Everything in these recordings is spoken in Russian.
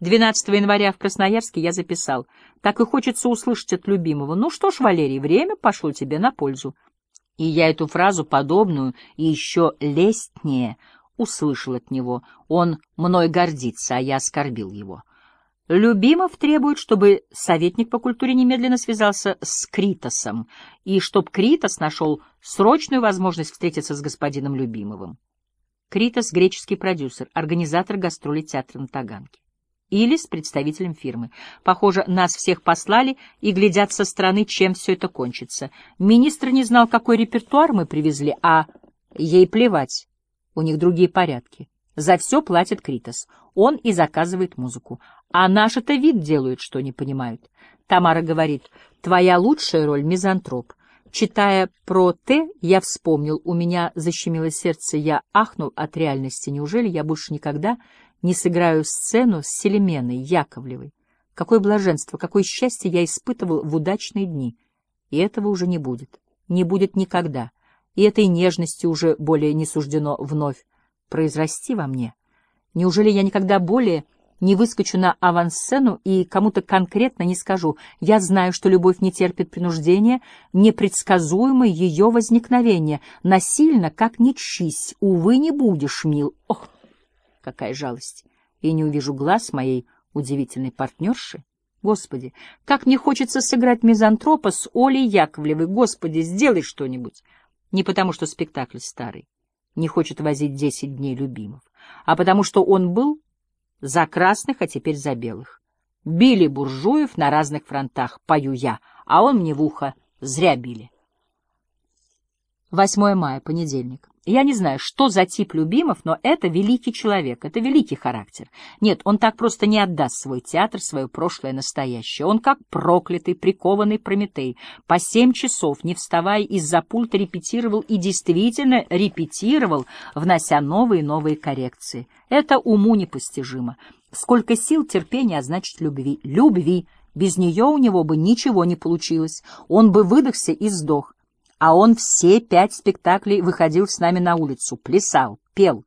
12 января в Красноярске я записал. Так и хочется услышать от любимого. Ну что ж, Валерий, время пошло тебе на пользу. И я эту фразу подобную и еще лестнее услышал от него. Он мной гордится, а я оскорбил его. Любимов требует, чтобы советник по культуре немедленно связался с Критосом, и чтоб Критос нашел срочную возможность встретиться с господином Любимовым. Критос — греческий продюсер, организатор гастролей театра на Таганке. Или с представителем фирмы. Похоже, нас всех послали и глядят со стороны, чем все это кончится. Министр не знал, какой репертуар мы привезли, а ей плевать. У них другие порядки. За все платит Критос. Он и заказывает музыку. А наши-то вид делают, что не понимают. Тамара говорит, твоя лучшая роль — мизантроп. Читая про Т, я вспомнил, у меня защемило сердце, я ахнул от реальности. Неужели я больше никогда не сыграю сцену с Селеменой Яковлевой? Какое блаженство, какое счастье я испытывал в удачные дни. И этого уже не будет. Не будет никогда. И этой нежности уже более не суждено вновь произрасти во мне. Неужели я никогда более не выскочу на авансцену и кому-то конкретно не скажу. Я знаю, что любовь не терпит принуждения, непредсказуемо ее возникновение. Насильно, как ни чись, увы, не будешь, мил. Ох, какая жалость! И не увижу глаз моей удивительной партнерши. Господи, как мне хочется сыграть мизантропа с Олей Яковлевой. Господи, сделай что-нибудь. Не потому, что спектакль старый, не хочет возить десять дней любимов, а потому, что он был за красных, а теперь за белых. Били буржуев на разных фронтах, пою я, а он мне в ухо зря били. 8 мая, понедельник. Я не знаю, что за тип Любимов, но это великий человек, это великий характер. Нет, он так просто не отдаст свой театр, свое прошлое, настоящее. Он как проклятый, прикованный Прометей. По семь часов, не вставая из-за пульта, репетировал и действительно репетировал, внося новые и новые коррекции. Это уму непостижимо. Сколько сил, терпения, а значит любви. Любви. Без нее у него бы ничего не получилось. Он бы выдохся и сдох а он все пять спектаклей выходил с нами на улицу, плясал, пел.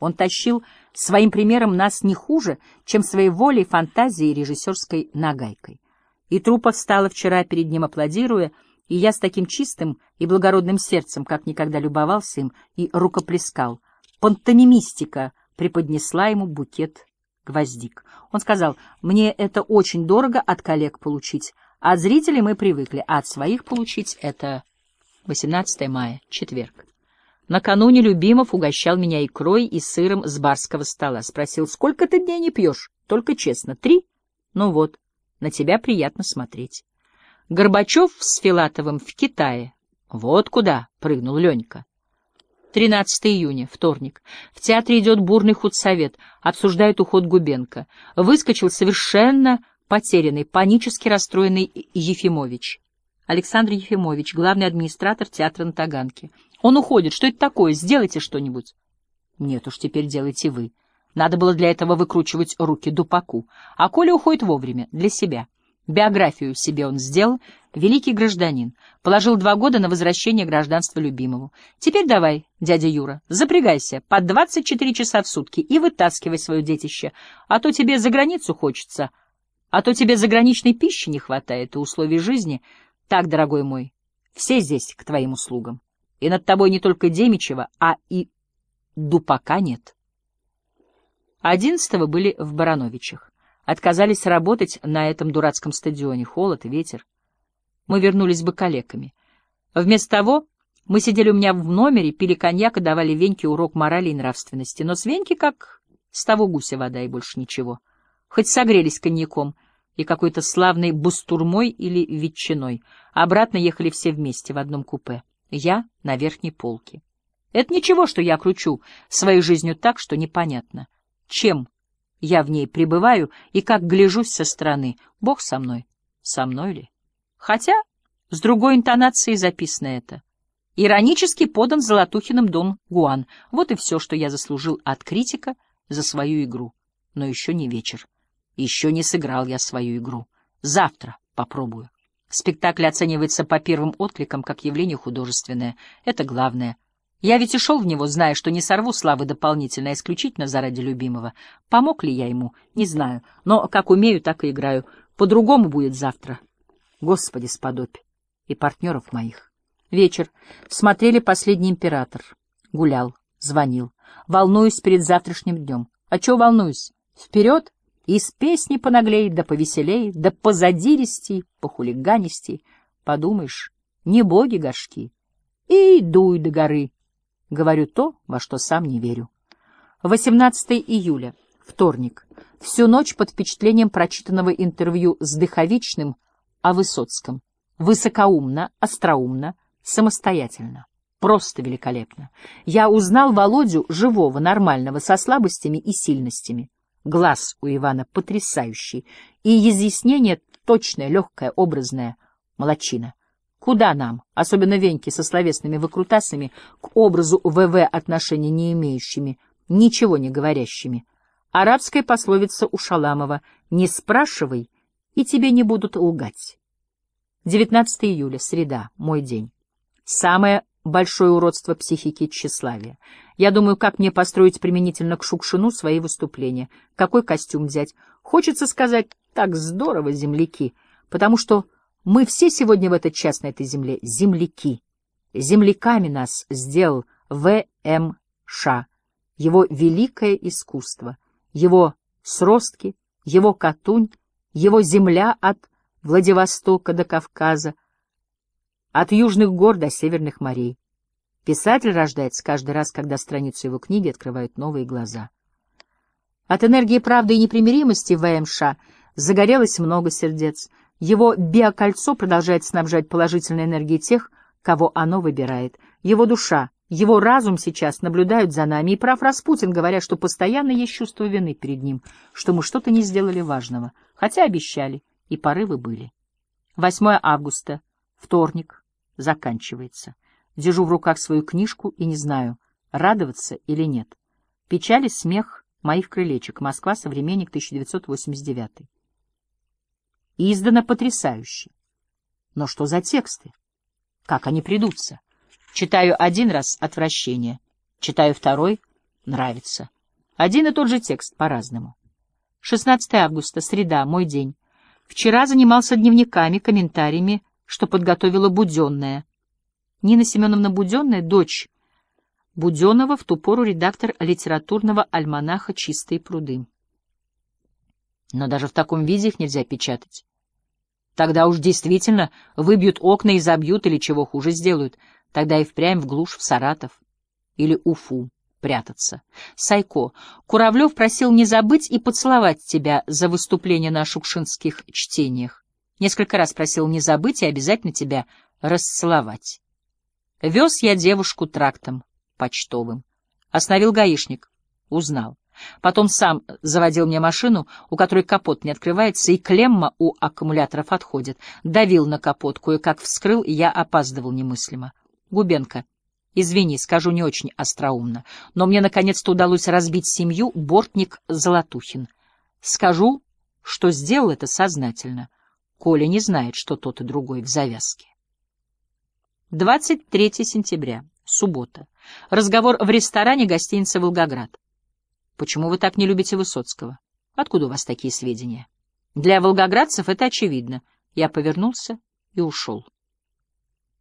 Он тащил своим примером нас не хуже, чем своей волей, фантазией и режиссерской нагайкой. И трупа встала вчера перед ним, аплодируя, и я с таким чистым и благородным сердцем, как никогда любовался им, и рукоплескал. Пантомимистика преподнесла ему букет гвоздик. Он сказал, мне это очень дорого от коллег получить, а от зрителей мы привыкли, а от своих получить — это 18 мая, четверг. Накануне Любимов угощал меня икрой и сыром с барского стола. Спросил, сколько ты дней не пьешь? Только честно, три? Ну вот, на тебя приятно смотреть. Горбачев с Филатовым в Китае. Вот куда прыгнул Ленька. 13 июня, вторник. В театре идет бурный худсовет, обсуждают уход Губенко. Выскочил совершенно потерянный, панически расстроенный Ефимович. Александр Ефимович, главный администратор театра на Таганке. Он уходит. Что это такое? Сделайте что-нибудь. Нет уж, теперь делайте вы. Надо было для этого выкручивать руки Дупаку. А Коля уходит вовремя, для себя. Биографию себе он сделал. Великий гражданин. Положил два года на возвращение гражданства любимому. Теперь давай, дядя Юра, запрягайся по 24 часа в сутки и вытаскивай свое детище. А то тебе за границу хочется. А то тебе заграничной пищи не хватает и условий жизни — так, дорогой мой, все здесь к твоим услугам. И над тобой не только Демичева, а и Дупака нет. Одиннадцатого были в Барановичах. Отказались работать на этом дурацком стадионе. Холод и ветер. Мы вернулись бы калеками. Вместо того мы сидели у меня в номере, пили коньяк и давали Веньке урок морали и нравственности. Но с Веньки как с того гуся вода и больше ничего. Хоть согрелись коньяком — и какой-то славной бустурмой или ветчиной. Обратно ехали все вместе в одном купе. Я на верхней полке. Это ничего, что я кручу своей жизнью так, что непонятно. Чем я в ней пребываю и как гляжусь со стороны. Бог со мной. Со мной ли? Хотя с другой интонацией записано это. Иронически подан Золотухиным Дон Гуан. Вот и все, что я заслужил от критика за свою игру. Но еще не вечер. Еще не сыграл я свою игру. Завтра попробую. Спектакль оценивается по первым откликам как явление художественное. Это главное. Я ведь и шел в него, зная, что не сорву славы дополнительно, а исключительно заради любимого. Помог ли я ему? Не знаю. Но как умею, так и играю. По-другому будет завтра. Господи, сподобь. И партнеров моих. Вечер. Смотрели «Последний император». Гулял, звонил. Волнуюсь перед завтрашним днем. А чего волнуюсь? Вперед! Из песни понаглей, да повеселей, да позадиристей, похулиганистей. Подумаешь, не боги горшки. И дуй до горы. Говорю то, во что сам не верю. 18 июля, вторник. Всю ночь под впечатлением прочитанного интервью с Дыховичным о Высоцком. Высокоумно, остроумно, самостоятельно. Просто великолепно. Я узнал Володю живого, нормального, со слабостями и сильностями. Глаз у Ивана потрясающий, и изъяснение точное, легкое, образное. Молодчина. Куда нам, особенно Веньке со словесными выкрутасами, к образу ВВ отношения не имеющими, ничего не говорящими? Арабская пословица у Шаламова «Не спрашивай, и тебе не будут лгать». 19 июля, среда, мой день. Самое большое уродство психики тщеславия. Я думаю, как мне построить применительно к Шукшину свои выступления, какой костюм взять. Хочется сказать «так здорово, земляки», потому что мы все сегодня в этот час на этой земле земляки. Земляками нас сделал В.М. Ша, его великое искусство, его сростки, его Катунь, его земля от Владивостока до Кавказа, от южных гор до северных морей. Писатель рождается каждый раз, когда страницу его книги открывают новые глаза. От энергии правды и непримиримости ВМШ загорелось много сердец. Его биокольцо продолжает снабжать положительной энергией тех, кого оно выбирает. Его душа, его разум сейчас наблюдают за нами, и прав Распутин, говоря, что постоянно есть чувство вины перед ним, что мы что-то не сделали важного, хотя обещали, и порывы были. 8 августа, вторник, заканчивается. Держу в руках свою книжку и не знаю, радоваться или нет. Печаль и смех моих крылечек. Москва, современник, 1989. Издано потрясающе. Но что за тексты? Как они придутся? Читаю один раз — отвращение. Читаю второй — нравится. Один и тот же текст по-разному. 16 августа, среда, мой день. Вчера занимался дневниками, комментариями, что подготовила Буденная. Нина Семеновна Буденная — дочь Буденова, в ту пору редактор литературного альманаха «Чистые пруды». Но даже в таком виде их нельзя печатать. Тогда уж действительно выбьют окна и забьют, или чего хуже сделают. Тогда и впрямь в глушь, в Саратов или Уфу прятаться. Сайко, Куравлев просил не забыть и поцеловать тебя за выступление на шукшинских чтениях. Несколько раз просил не забыть и обязательно тебя расцеловать. Вез я девушку трактом почтовым. Остановил гаишник. Узнал. Потом сам заводил мне машину, у которой капот не открывается, и клемма у аккумуляторов отходит. Давил на капот, кое-как вскрыл, и я опаздывал немыслимо. Губенко. Извини, скажу не очень остроумно, но мне наконец-то удалось разбить семью бортник Золотухин. Скажу, что сделал это сознательно. Коля не знает, что тот и другой в завязке. 23 сентября, суббота. Разговор в ресторане гостиницы «Волгоград». Почему вы так не любите Высоцкого? Откуда у вас такие сведения? Для волгоградцев это очевидно. Я повернулся и ушел.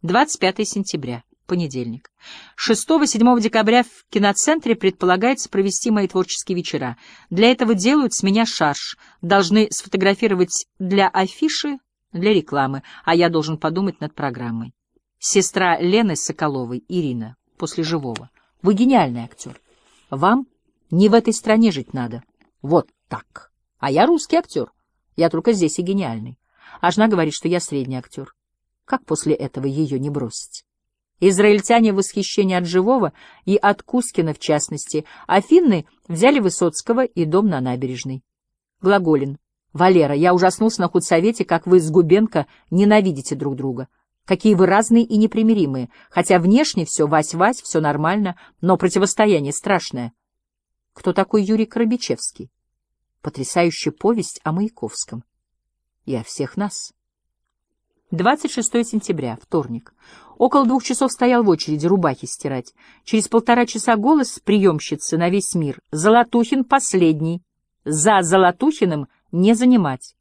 25 сентября понедельник. 6-7 декабря в киноцентре предполагается провести мои творческие вечера. Для этого делают с меня шарж. Должны сфотографировать для афиши, для рекламы, а я должен подумать над программой. Сестра Лены Соколовой, Ирина, после живого. Вы гениальный актер. Вам не в этой стране жить надо. Вот так. А я русский актер. Я только здесь и гениальный. А жена говорит, что я средний актер. Как после этого ее не бросить? Израильтяне в восхищении от живого и от Кускина в частности, а финны взяли Высоцкого и дом на набережной. Глаголин. Валера, я ужаснулся на худсовете, как вы с Губенко ненавидите друг друга. Какие вы разные и непримиримые, хотя внешне все вась-вась, все нормально, но противостояние страшное. Кто такой Юрий Коробичевский? Потрясающая повесть о Маяковском. И о всех нас. 26 сентября, вторник. Около двух часов стоял в очереди рубахи стирать. Через полтора часа голос приемщицы на весь мир. «Золотухин последний. За Золотухиным не занимать».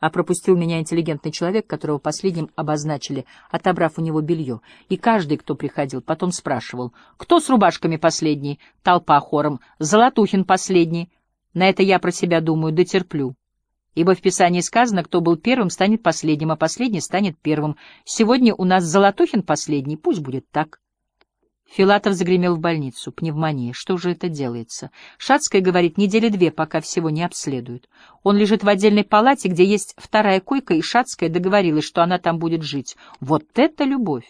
А пропустил меня интеллигентный человек, которого последним обозначили, отобрав у него белье. И каждый, кто приходил, потом спрашивал, кто с рубашками последний? Толпа хором. Золотухин последний. На это я про себя думаю, дотерплю. Ибо в Писании сказано, кто был первым, станет последним, а последний станет первым. Сегодня у нас Золотухин последний, пусть будет так. Филатов загремел в больницу. Пневмония. Что же это делается? Шацкая говорит, недели две, пока всего не обследуют. Он лежит в отдельной палате, где есть вторая койка, и Шацкая договорилась, что она там будет жить. Вот это любовь!